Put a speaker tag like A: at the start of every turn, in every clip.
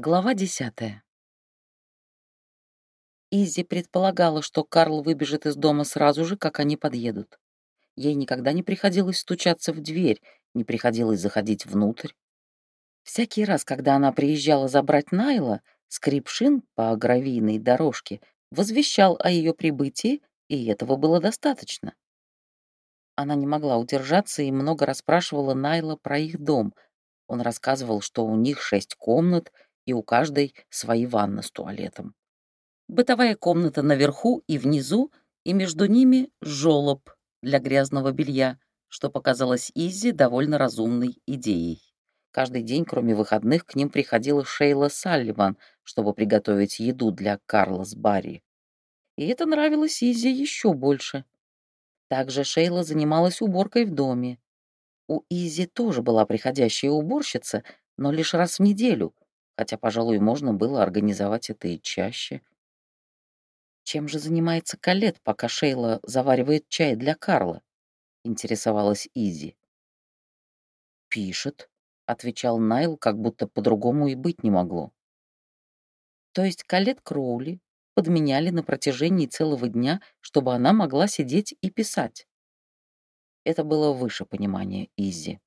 A: Глава десятая. Изи предполагала, что Карл выбежит из дома сразу же, как они подъедут. Ей никогда не приходилось стучаться в дверь, не приходилось заходить внутрь. Всякий раз, когда она приезжала забрать Найла, скрип шин по гравийной дорожке возвещал о ее прибытии, и этого было достаточно. Она не могла удержаться и много расспрашивала Найла про их дом. Он рассказывал, что у них шесть комнат — и у каждой свои ванны с туалетом. Бытовая комната наверху и внизу, и между ними жёлоб для грязного белья, что показалось Изи довольно разумной идеей. Каждый день, кроме выходных, к ним приходила Шейла Салливан, чтобы приготовить еду для Карла с Барри. И это нравилось Изи еще больше. Также Шейла занималась уборкой в доме. У Изи тоже была приходящая уборщица, но лишь раз в неделю, хотя, пожалуй, можно было организовать это и чаще. Чем же занимается Калет, пока Шейла заваривает чай для Карла? Интересовалась Изи. Пишет, отвечал Найл, как будто по-другому и быть не могло. То есть Калет Кроули подменяли на протяжении целого дня, чтобы она могла сидеть и писать. Это было выше понимания Изи.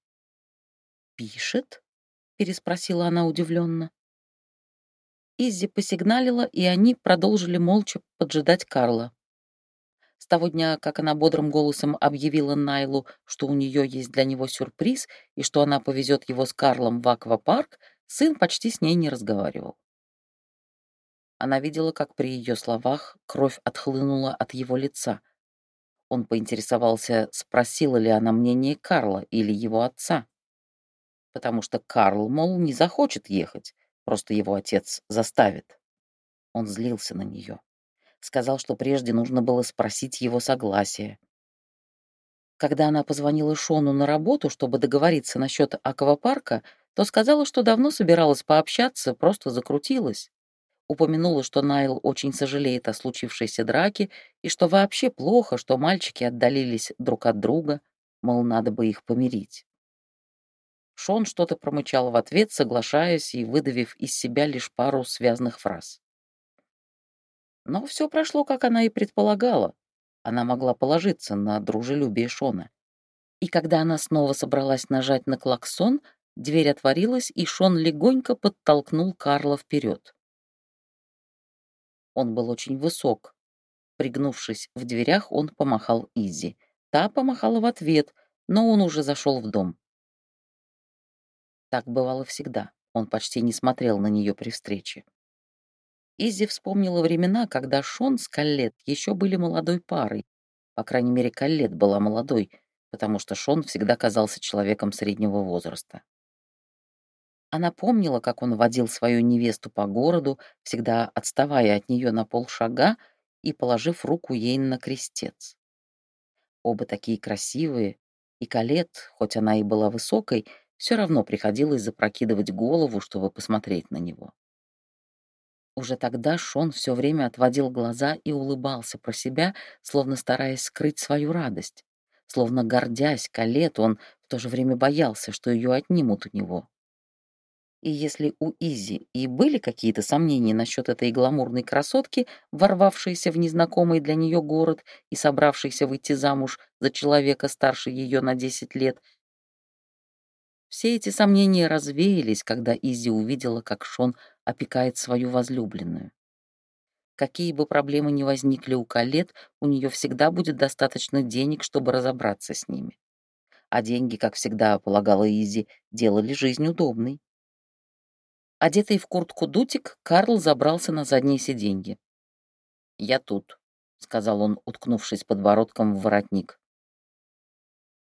A: «Пишет?» — переспросила она удивленно. Иззи посигналила, и они продолжили молча поджидать Карла. С того дня, как она бодрым голосом объявила Найлу, что у нее есть для него сюрприз и что она повезет его с Карлом в аквапарк, сын почти с ней не разговаривал. Она видела, как при ее словах кровь отхлынула от его лица. Он поинтересовался, спросила ли она мнение Карла или его отца. Потому что Карл, мол, не захочет ехать, Просто его отец заставит. Он злился на нее. Сказал, что прежде нужно было спросить его согласия. Когда она позвонила Шону на работу, чтобы договориться насчет аквапарка, то сказала, что давно собиралась пообщаться, просто закрутилась. Упомянула, что Найл очень сожалеет о случившейся драке и что вообще плохо, что мальчики отдалились друг от друга, мол, надо бы их помирить. Шон что-то промычал в ответ, соглашаясь и выдавив из себя лишь пару связанных фраз. Но все прошло, как она и предполагала. Она могла положиться на дружелюбие Шона. И когда она снова собралась нажать на клаксон, дверь отворилась, и Шон легонько подтолкнул Карла вперед. Он был очень высок. Пригнувшись в дверях, он помахал Изи. Та помахала в ответ, но он уже зашел в дом. Так бывало всегда. Он почти не смотрел на нее при встрече. Изи вспомнила времена, когда Шон с Каллет еще были молодой парой. По крайней мере, Каллет была молодой, потому что Шон всегда казался человеком среднего возраста. Она помнила, как он водил свою невесту по городу, всегда отставая от нее на полшага и положив руку ей на крестец. Оба такие красивые, и Калет, хоть она и была высокой, все равно приходилось запрокидывать голову, чтобы посмотреть на него. Уже тогда Шон все время отводил глаза и улыбался про себя, словно стараясь скрыть свою радость. Словно гордясь Калет, он в то же время боялся, что ее отнимут у него. И если у Изи и были какие-то сомнения насчет этой гламурной красотки, ворвавшейся в незнакомый для нее город и собравшейся выйти замуж за человека старше ее на 10 лет, все эти сомнения развеялись, когда Изи увидела, как Шон опекает свою возлюбленную. Какие бы проблемы ни возникли у Калет, у нее всегда будет достаточно денег, чтобы разобраться с ними. А деньги, как всегда полагала Изи, делали жизнь удобной. Одетый в куртку дутик, Карл забрался на заднее сиденье. «Я тут», — сказал он, уткнувшись подбородком в воротник.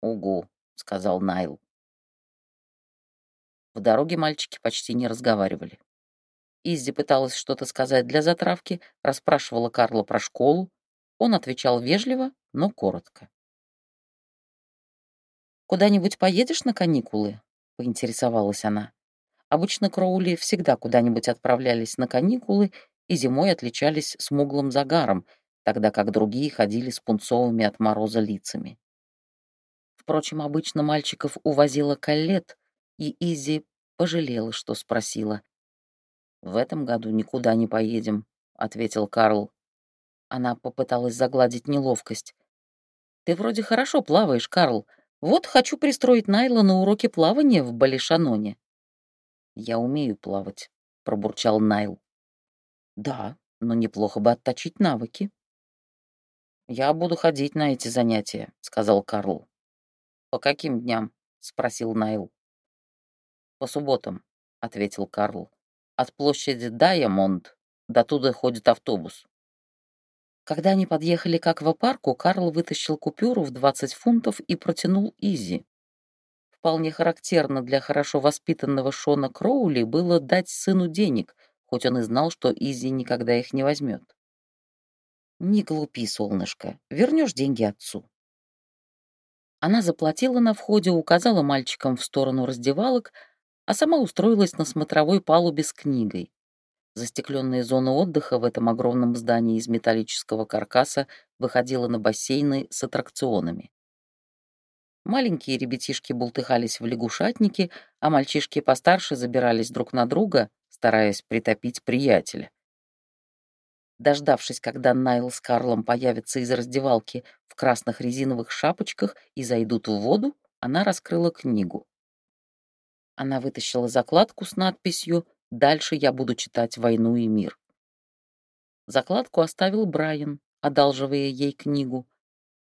A: «Угу», — сказал Найл. В дороге мальчики почти не разговаривали. Иззи пыталась что-то сказать для затравки, расспрашивала Карла про школу. Он отвечал вежливо, но коротко. «Куда-нибудь поедешь на каникулы?» — поинтересовалась она. Обычно Кроули всегда куда-нибудь отправлялись на каникулы и зимой отличались смуглым загаром, тогда как другие ходили с пунцовыми от мороза лицами. Впрочем, обычно мальчиков увозила Каллет, и Изи пожалела, что спросила. «В этом году никуда не поедем», — ответил Карл. Она попыталась загладить неловкость. «Ты вроде хорошо плаваешь, Карл. Вот хочу пристроить Найла на уроки плавания в Балишаноне». «Я умею плавать», — пробурчал Найл. «Да, но неплохо бы отточить навыки». «Я буду ходить на эти занятия», — сказал Карл. «По каким дням?» — спросил Найл. «По субботам», — ответил Карл. «От площади Дайамонд до туда ходит автобус». Когда они подъехали к аквапарку, Карл вытащил купюру в 20 фунтов и протянул Изи. Вполне характерно для хорошо воспитанного Шона Кроули было дать сыну денег, хоть он и знал, что Изи никогда их не возьмет. «Не глупи, солнышко, вернешь деньги отцу». Она заплатила на входе, указала мальчикам в сторону раздевалок, а сама устроилась на смотровой палубе с книгой. Застекленная зона отдыха в этом огромном здании из металлического каркаса выходила на бассейны с аттракционами. Маленькие ребятишки бултыхались в лягушатнике, а мальчишки постарше забирались друг на друга, стараясь притопить приятеля. Дождавшись, когда Найл с Карлом появятся из раздевалки в красных резиновых шапочках и зайдут в воду, она раскрыла книгу. Она вытащила закладку с надписью Дальше я буду читать «Войну и мир». Закладку оставил Брайан, одалживая ей книгу.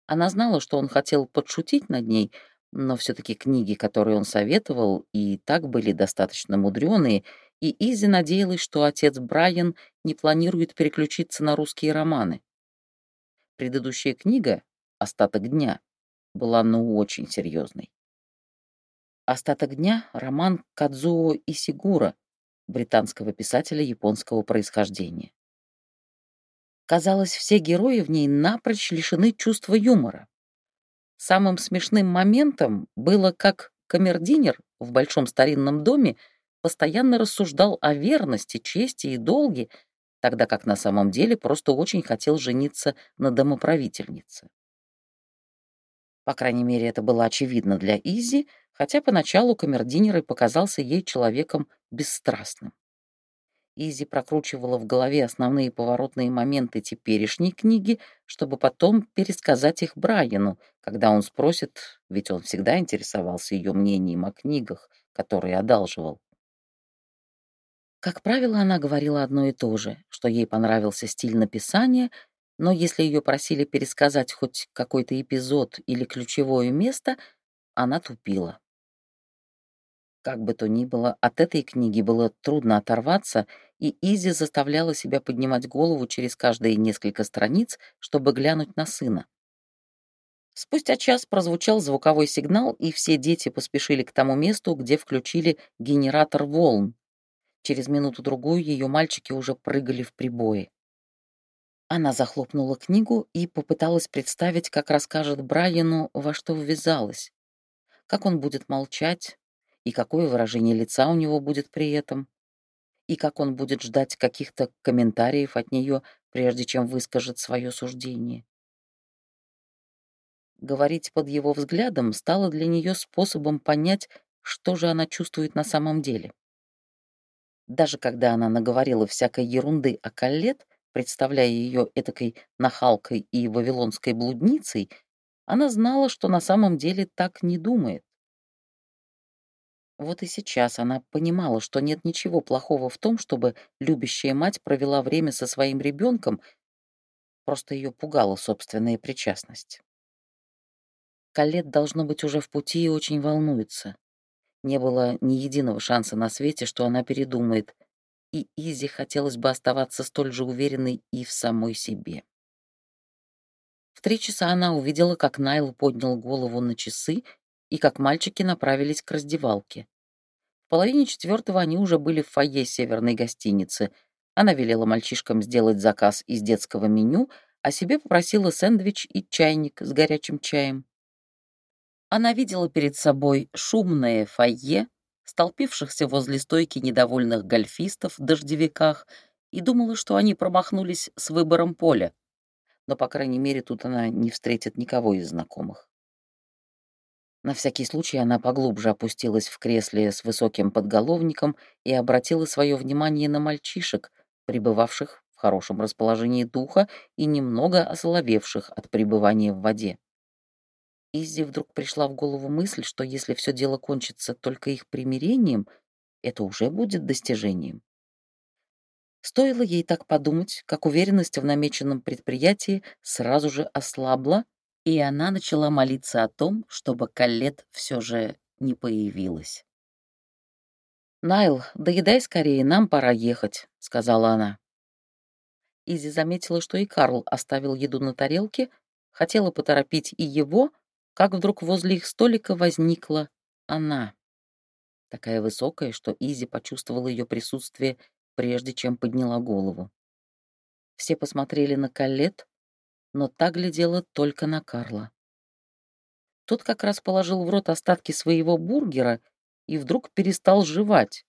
A: Она знала, что он хотел подшутить над ней, но все-таки книги, которые он советовал, и так были достаточно мудреные, и Изи надеялась, что отец Брайан не планирует переключиться на русские романы. Предыдущая книга «Остаток дня» была ну очень серьезной. «Остаток дня» — роман Кадзуо Исигура, британского писателя японского происхождения. Казалось, все герои в ней напрочь лишены чувства юмора. Самым смешным моментом было, как камердинер в большом старинном доме постоянно рассуждал о верности, чести и долге, тогда как на самом деле просто очень хотел жениться на домоправительнице. По крайней мере, это было очевидно для Изи, хотя поначалу камердинер и показался ей человеком бесстрастным. Изи прокручивала в голове основные поворотные моменты теперешней книги, чтобы потом пересказать их Брайану, когда он спросит, ведь он всегда интересовался ее мнением о книгах, которые одалживал. Как правило, она говорила одно и то же, что ей понравился стиль написания, но если ее просили пересказать хоть какой-то эпизод или ключевое место, она тупила. Как бы то ни было, от этой книги было трудно оторваться, и Изи заставляла себя поднимать голову через каждые несколько страниц, чтобы глянуть на сына. Спустя час прозвучал звуковой сигнал, и все дети поспешили к тому месту, где включили генератор волн. Через минуту-другую ее мальчики уже прыгали в прибое. Она захлопнула книгу и попыталась представить, как расскажет Брайану, во что ввязалась. Как он будет молчать, и какое выражение лица у него будет при этом, и как он будет ждать каких-то комментариев от нее, прежде чем выскажет свое суждение. Говорить под его взглядом стало для нее способом понять, что же она чувствует на самом деле. Даже когда она наговорила всякой ерунды о Каллет, представляя ее этакой нахалкой и вавилонской блудницей, она знала, что на самом деле так не думает. Вот и сейчас она понимала, что нет ничего плохого в том, чтобы любящая мать провела время со своим ребенком, просто ее пугала собственная причастность. Калет должно быть уже в пути и очень волнуется. Не было ни единого шанса на свете, что она передумает, и Изи хотелось бы оставаться столь же уверенной и в самой себе. В три часа она увидела, как Найл поднял голову на часы и как мальчики направились к раздевалке. В половине четвертого они уже были в фойе северной гостиницы. Она велела мальчишкам сделать заказ из детского меню, а себе попросила сэндвич и чайник с горячим чаем. Она видела перед собой шумное фойе, столпившихся возле стойки недовольных гольфистов в дождевиках, и думала, что они промахнулись с выбором поля. Но, по крайней мере, тут она не встретит никого из знакомых. На всякий случай она поглубже опустилась в кресле с высоким подголовником и обратила свое внимание на мальчишек, пребывавших в хорошем расположении духа и немного ословевших от пребывания в воде. Иззи вдруг пришла в голову мысль, что если все дело кончится только их примирением, это уже будет достижением. Стоило ей так подумать, как уверенность в намеченном предприятии сразу же ослабла, и она начала молиться о том, чтобы Каллет все же не появилась. «Найл, доедай скорее, нам пора ехать», — сказала она. Изи заметила, что и Карл оставил еду на тарелке, хотела поторопить и его, как вдруг возле их столика возникла она. Такая высокая, что Изи почувствовала ее присутствие, прежде чем подняла голову. Все посмотрели на Каллет, но та глядела только на Карла. Тот как раз положил в рот остатки своего бургера и вдруг перестал жевать.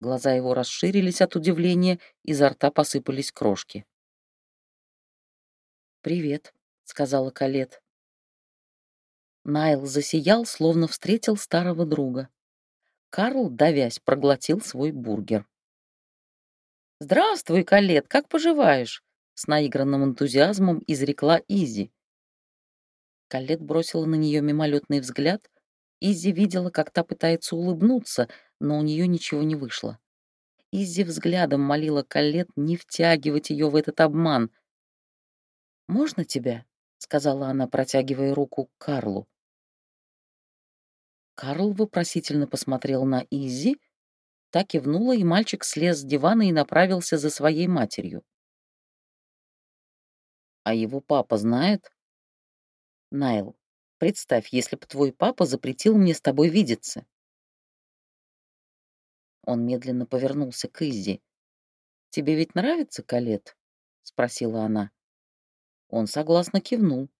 A: Глаза его расширились от удивления, изо рта посыпались крошки. «Привет», — сказала Калет. Найл засиял, словно встретил старого друга. Карл, давясь, проглотил свой бургер. «Здравствуй, Калет, как поживаешь?» С наигранным энтузиазмом изрекла Изи. Калет бросила на нее мимолетный взгляд. Изи видела, как та пытается улыбнуться, но у нее ничего не вышло. Изи взглядом молила Калет не втягивать ее в этот обман. «Можно тебя?» — сказала она, протягивая руку к Карлу. Карл вопросительно посмотрел на Изи, та кивнула, и мальчик слез с дивана и направился за своей матерью. А его папа знает? Найл, представь, если бы твой папа запретил мне с тобой видеться. Он медленно повернулся к Иззи. «Тебе ведь нравится Калет?» — спросила она. Он согласно кивнул.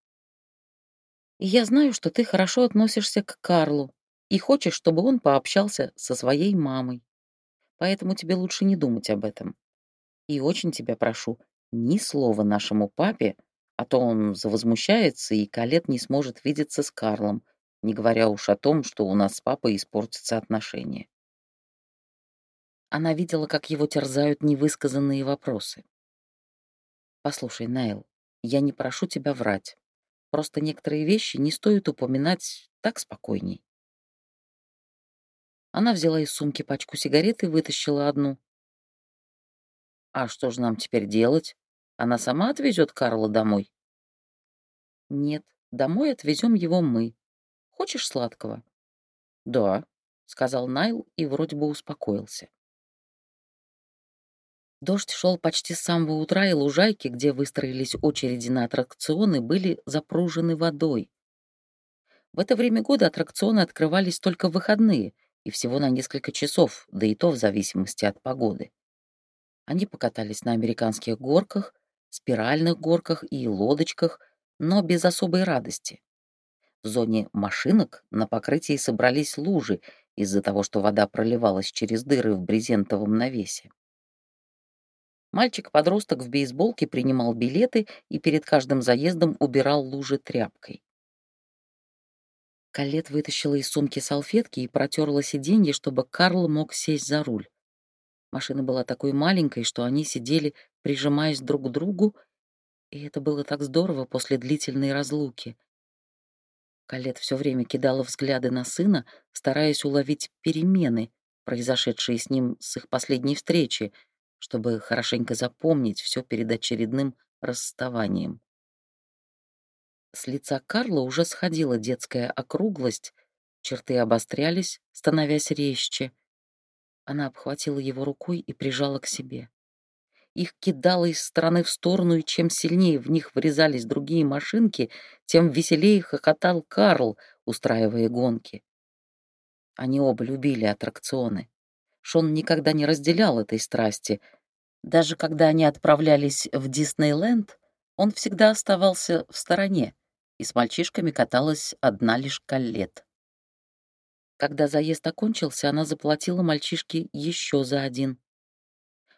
A: «И я знаю, что ты хорошо относишься к Карлу и хочешь, чтобы он пообщался со своей мамой. Поэтому тебе лучше не думать об этом. И очень тебя прошу, ни слова нашему папе, а то он завозмущается, и Калет не сможет видеться с Карлом, не говоря уж о том, что у нас с папой испортятся отношения. Она видела, как его терзают невысказанные вопросы. «Послушай, Найл, я не прошу тебя врать. Просто некоторые вещи не стоит упоминать так спокойней». Она взяла из сумки пачку сигарет и вытащила одну. «А что же нам теперь делать?» Она сама отвезет Карла домой? Нет, домой отвезем его мы. Хочешь сладкого? Да, сказал Найл и вроде бы успокоился. Дождь шел почти с самого утра, и лужайки, где выстроились очереди на аттракционы, были запружены водой. В это время года аттракционы открывались только в выходные и всего на несколько часов, да и то в зависимости от погоды. Они покатались на американских горках, спиральных горках и лодочках, но без особой радости. В зоне машинок на покрытии собрались лужи из-за того, что вода проливалась через дыры в брезентовом навесе. Мальчик-подросток в бейсболке принимал билеты и перед каждым заездом убирал лужи тряпкой. Калет вытащила из сумки салфетки и протерла сиденье, чтобы Карл мог сесть за руль. Машина была такой маленькой, что они сидели, прижимаясь друг к другу, и это было так здорово после длительной разлуки. Калет все время кидала взгляды на сына, стараясь уловить перемены, произошедшие с ним с их последней встречи, чтобы хорошенько запомнить все перед очередным расставанием. С лица Карла уже сходила детская округлость, черты обострялись, становясь резче — она обхватила его рукой и прижала к себе. Их кидало из стороны в сторону, и чем сильнее в них врезались другие машинки, тем веселее хохотал Карл, устраивая гонки. Они оба любили аттракционы. Шон никогда не разделял этой страсти. Даже когда они отправлялись в Диснейленд, он всегда оставался в стороне, и с мальчишками каталась одна лишь Каллет. Когда заезд окончился, она заплатила мальчишке еще за один.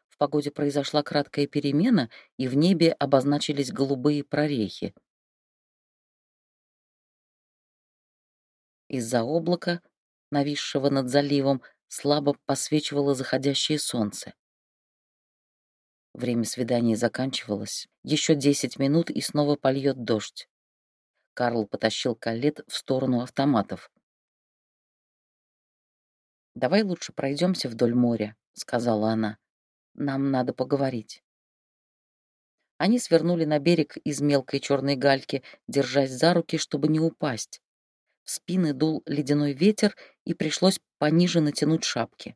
A: В погоде произошла краткая перемена, и в небе обозначились голубые прорехи. Из-за облака, нависшего над заливом, слабо посвечивало заходящее солнце. Время свидания заканчивалось. Еще десять минут, и снова польет дождь. Карл потащил Калет в сторону автоматов. «Давай лучше пройдемся вдоль моря», — сказала она. «Нам надо поговорить». Они свернули на берег из мелкой черной гальки, держась за руки, чтобы не упасть. В спины дул ледяной ветер, и пришлось пониже натянуть шапки.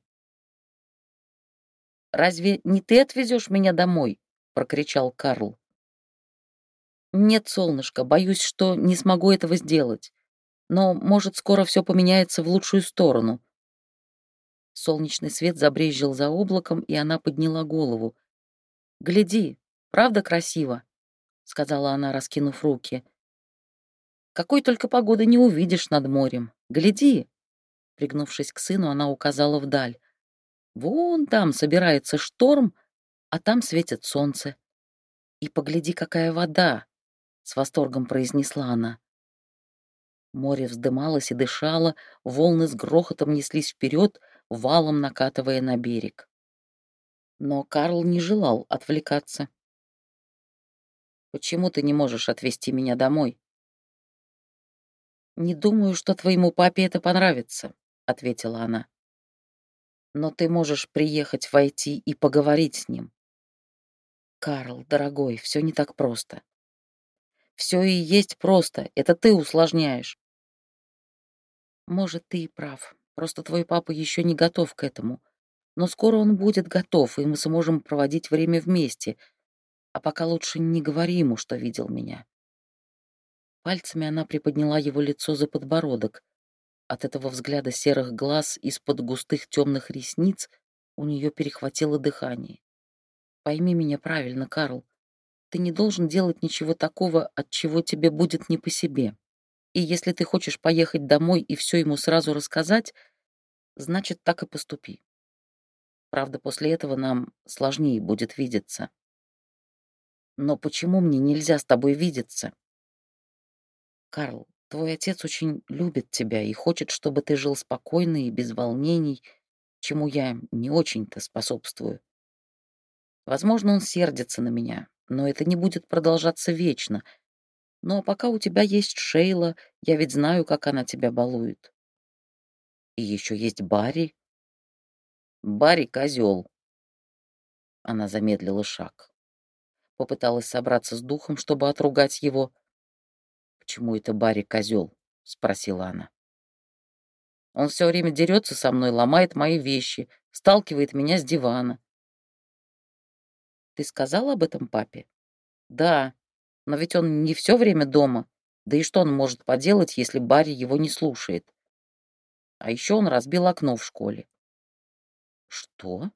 A: «Разве не ты отвезешь меня домой?» — прокричал Карл. «Нет, солнышко, боюсь, что не смогу этого сделать. Но, может, скоро все поменяется в лучшую сторону». Солнечный свет забрезжил за облаком, и она подняла голову. «Гляди, правда красиво?» — сказала она, раскинув руки. «Какой только погоды не увидишь над морем. Гляди!» Пригнувшись к сыну, она указала вдаль. «Вон там собирается шторм, а там светит солнце. И погляди, какая вода!» С восторгом произнесла она. Море вздымалось и дышало, волны с грохотом неслись вперед, валом накатывая на берег. Но Карл не желал отвлекаться. «Почему ты не можешь отвезти меня домой?» «Не думаю, что твоему папе это понравится», — ответила она. «Но ты можешь приехать, войти и поговорить с ним». «Карл, дорогой, все не так просто. Все и есть просто, это ты усложняешь. Может, ты и прав. Просто твой папа еще не готов к этому. Но скоро он будет готов, и мы сможем проводить время вместе. А пока лучше не говори ему, что видел меня. Пальцами она приподняла его лицо за подбородок. От этого взгляда серых глаз из-под густых темных ресниц у нее перехватило дыхание. Пойми меня правильно, Карл. Ты не должен делать ничего такого, от чего тебе будет не по себе. И если ты хочешь поехать домой и все ему сразу рассказать, значит, так и поступи. Правда, после этого нам сложнее будет видеться. Но почему мне нельзя с тобой видеться? Карл, твой отец очень любит тебя и хочет, чтобы ты жил спокойно и без волнений, чему я не очень-то способствую. Возможно, он сердится на меня, но это не будет продолжаться вечно. Но пока у тебя есть Шейла, я ведь знаю, как она тебя балует. И еще есть Барри. Барри — козел. Она замедлила шаг. Попыталась собраться с духом, чтобы отругать его. «Почему это Барри козел?» — спросила она. «Он все время дерется со мной, ломает мои вещи, сталкивает меня с дивана. Ты сказал об этом папе? Да, но ведь он не все время дома. Да и что он может поделать, если Барри его не слушает? А еще он разбил окно в школе. Что?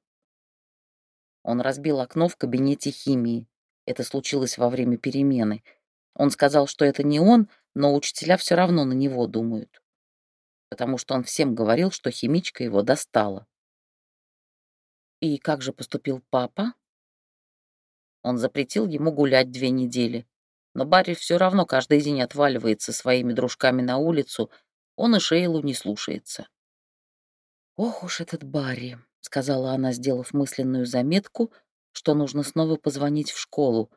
A: Он разбил окно в кабинете химии. Это случилось во время перемены. Он сказал, что это не он, но учителя все равно на него думают. Потому что он всем говорил, что химичка его достала. И как же поступил папа? Он запретил ему гулять две недели. Но Барри все равно каждый день отваливается своими дружками на улицу, он и Шейлу не слушается. «Ох уж этот Барри», — сказала она, сделав мысленную заметку, что нужно снова позвонить в школу.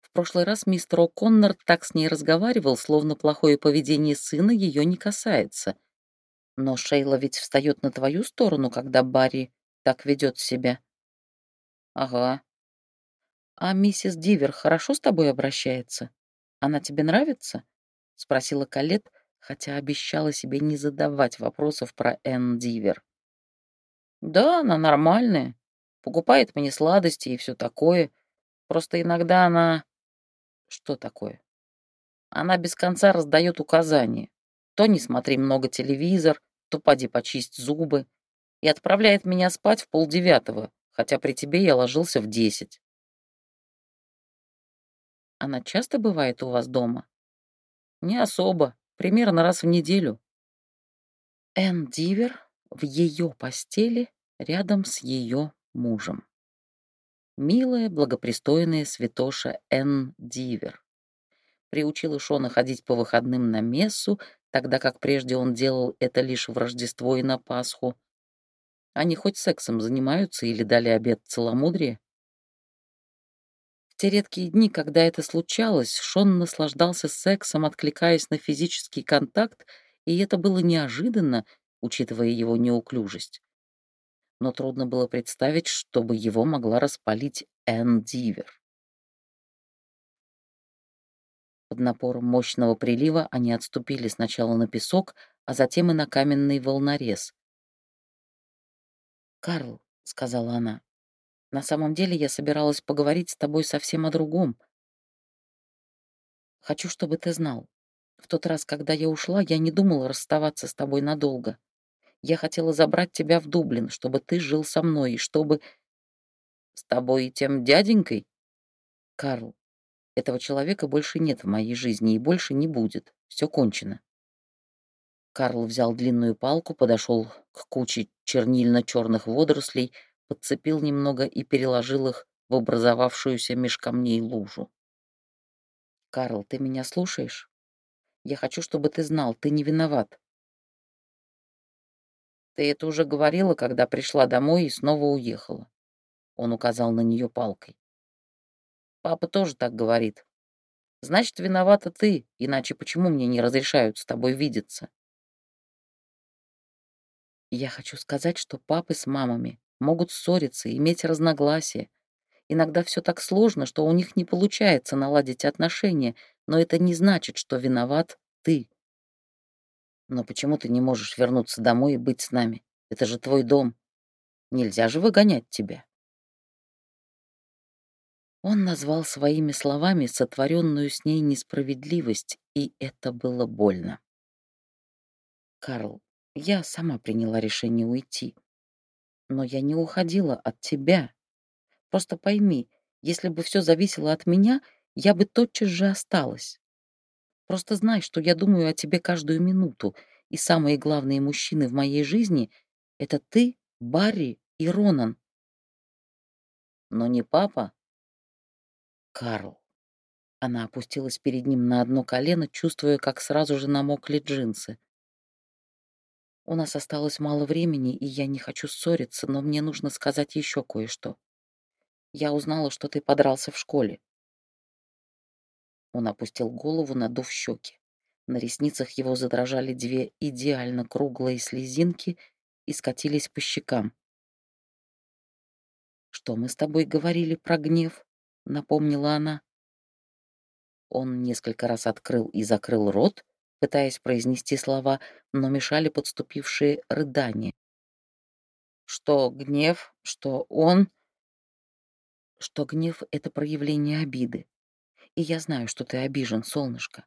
A: В прошлый раз мистер О'Коннор так с ней разговаривал, словно плохое поведение сына ее не касается. Но Шейла ведь встает на твою сторону, когда Барри так ведет себя. Ага, «А миссис Дивер хорошо с тобой обращается? Она тебе нравится?» — спросила Калет, хотя обещала себе не задавать вопросов про Энн Дивер. «Да, она нормальная. Покупает мне сладости и все такое. Просто иногда она...» «Что такое?» «Она без конца раздает указания. То не смотри много телевизор, то поди почисть зубы. И отправляет меня спать в полдевятого, хотя при тебе я ложился в десять. Она часто бывает у вас дома? Не особо, примерно раз в неделю. Энн Дивер в ее постели рядом с ее мужем. Милая, благопристойная святоша Энн Дивер. приучила Шона ходить по выходным на мессу, тогда как прежде он делал это лишь в Рождество и на Пасху. Они хоть сексом занимаются или дали обед целомудрия? Те редкие дни, когда это случалось, Шон наслаждался сексом, откликаясь на физический контакт, и это было неожиданно, учитывая его неуклюжесть. Но трудно было представить, чтобы его могла распалить Энн Дивер. Под напором мощного прилива они отступили сначала на песок, а затем и на каменный волнорез. «Карл», — сказала она, — «на самом деле я собиралась поговорить с тобой совсем о другом. Хочу, чтобы ты знал. В тот раз, когда я ушла, я не думала расставаться с тобой надолго. Я хотела забрать тебя в Дублин, чтобы ты жил со мной, и чтобы...» «С тобой и тем дяденькой?» «Карл, этого человека больше нет в моей жизни и больше не будет. Все кончено. Карл взял длинную палку, подошел к куче чернильно-черных водорослей, подцепил немного и переложил их в образовавшуюся меж камней лужу. «Карл, ты меня слушаешь? Я хочу, чтобы ты знал, ты не виноват. Ты это уже говорила, когда пришла домой и снова уехала. Он указал на нее палкой. Папа тоже так говорит. Значит, виновата ты, иначе почему мне не разрешают с тобой видеться? Я хочу сказать, что папы с мамами могут ссориться, иметь разногласия. Иногда все так сложно, что у них не получается наладить отношения, но это не значит, что виноват ты. Но почему ты не можешь вернуться домой и быть с нами? Это же твой дом. Нельзя же выгонять тебя. Он назвал своими словами сотворенную с ней несправедливость, и это было больно. «Карл, я сама приняла решение уйти. Но я не уходила от тебя. Просто пойми, если бы все зависело от меня, я бы тотчас же осталась. Просто знай, что я думаю о тебе каждую минуту, и самые главные мужчины в моей жизни — это ты, Барри и Ронан. Но не папа, Карл. Она опустилась перед ним на одно колено, чувствуя, как сразу же намокли джинсы. У нас осталось мало времени, и я не хочу ссориться, но мне нужно сказать еще кое-что. Я узнала, что ты подрался в школе. Он опустил голову, надув щеки. На ресницах его задрожали две идеально круглые слезинки и скатились по щекам. «Что мы с тобой говорили про гнев?» — напомнила она. Он несколько раз открыл и закрыл рот, пытаясь произнести слова, но мешали подступившие рыдания. Что гнев, что он... Что гнев — это проявление обиды. И я знаю, что ты обижен, солнышко.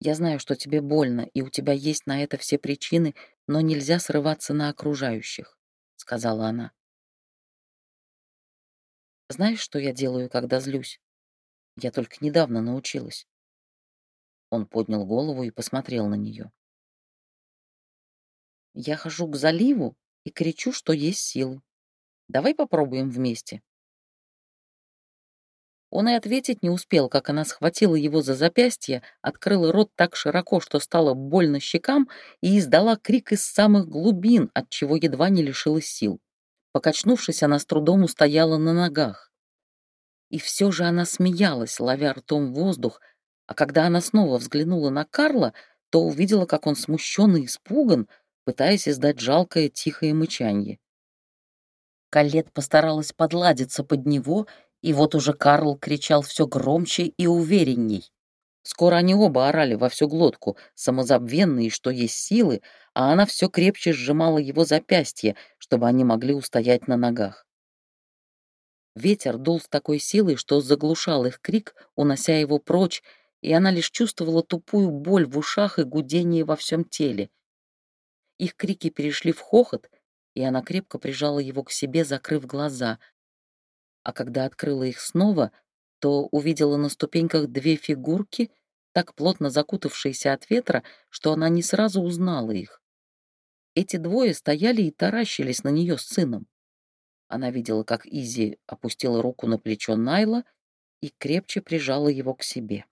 A: Я знаю, что тебе больно, и у тебя есть на это все причины, но нельзя срываться на окружающих», — сказала она. Знаешь, что я делаю, когда злюсь? Я только недавно научилась. Он поднял голову и посмотрел на нее. Я хожу к заливу и кричу, что есть силы. Давай попробуем вместе. Он и ответить не успел, как она схватила его за запястье, открыла рот так широко, что стало больно щекам, и издала крик из самых глубин, от чего едва не лишилась сил. Покачнувшись, она с трудом устояла на ногах. И все же она смеялась, ловя ртом воздух, а когда она снова взглянула на Карла, то увидела, как он смущен и испуган, пытаясь издать жалкое тихое мычанье. Калет постаралась подладиться под него, и вот уже Карл кричал все громче и уверенней. Скоро они оба орали во всю глотку, самозабвенные, что есть силы, а она все крепче сжимала его запястье, чтобы они могли устоять на ногах. Ветер дул с такой силой, что заглушал их крик, унося его прочь, и она лишь чувствовала тупую боль в ушах и гудение во всем теле. Их крики перешли в хохот, и она крепко прижала его к себе, закрыв глаза. А когда открыла их снова, то увидела на ступеньках две фигурки, так плотно закутавшиеся от ветра, что она не сразу узнала их. Эти двое стояли и таращились на нее с сыном. Она видела, как Изи опустила руку на плечо Найла и крепче прижала его к себе.